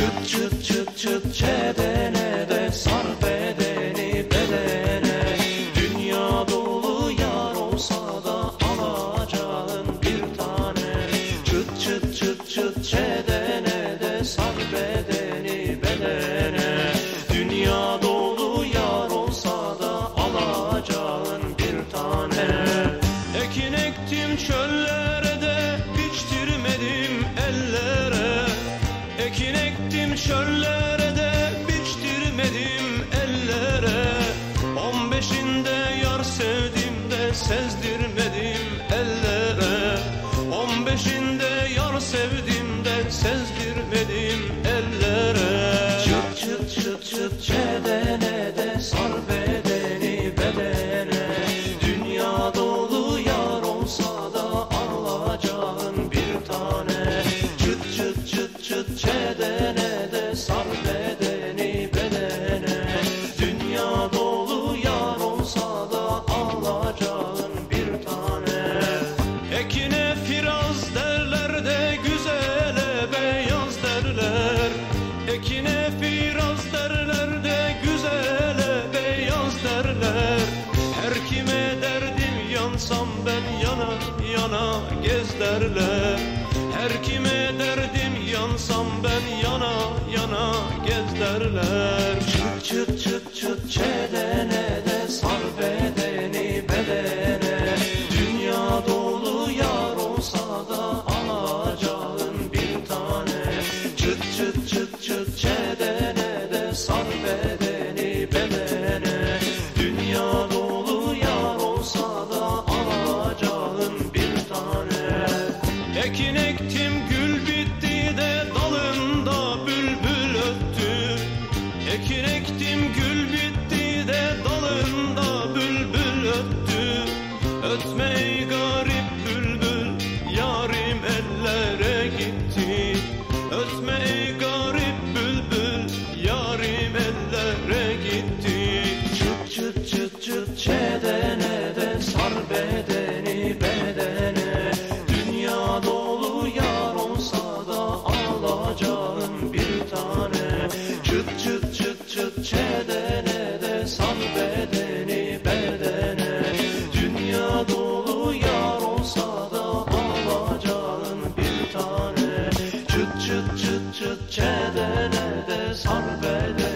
Çıt çıt çıt çıt çedene de sar. Ektim çöllere de biçtirmedim ellere. On beşinde yar sevdim de sezdirmedim ellere. On beşinde yar sevdim de sezdirmedim ellere. Çıt çıt çıt çıt çedene yana gez derler. Her kime derdim yansam ben yana yana gez derler. Çıt çıt çıt çıt çedene Ekin ektim gül bitti de dalında bülbül öttü. Ötme ey garip bülbül yarim ellere gitti. Ötme ey garip bülbül yarim ellere gitti. Çıt çıt çıt çıt çedene de sar bedeni bedene. Dünya dolu yar olsa da alacağın bir tane. Çıt çıt çedene de sal bedeni bedene. Dünya dolu yar olsa da alacanın bir tane. Çıt çıt çıt çıt çedene de sal bedene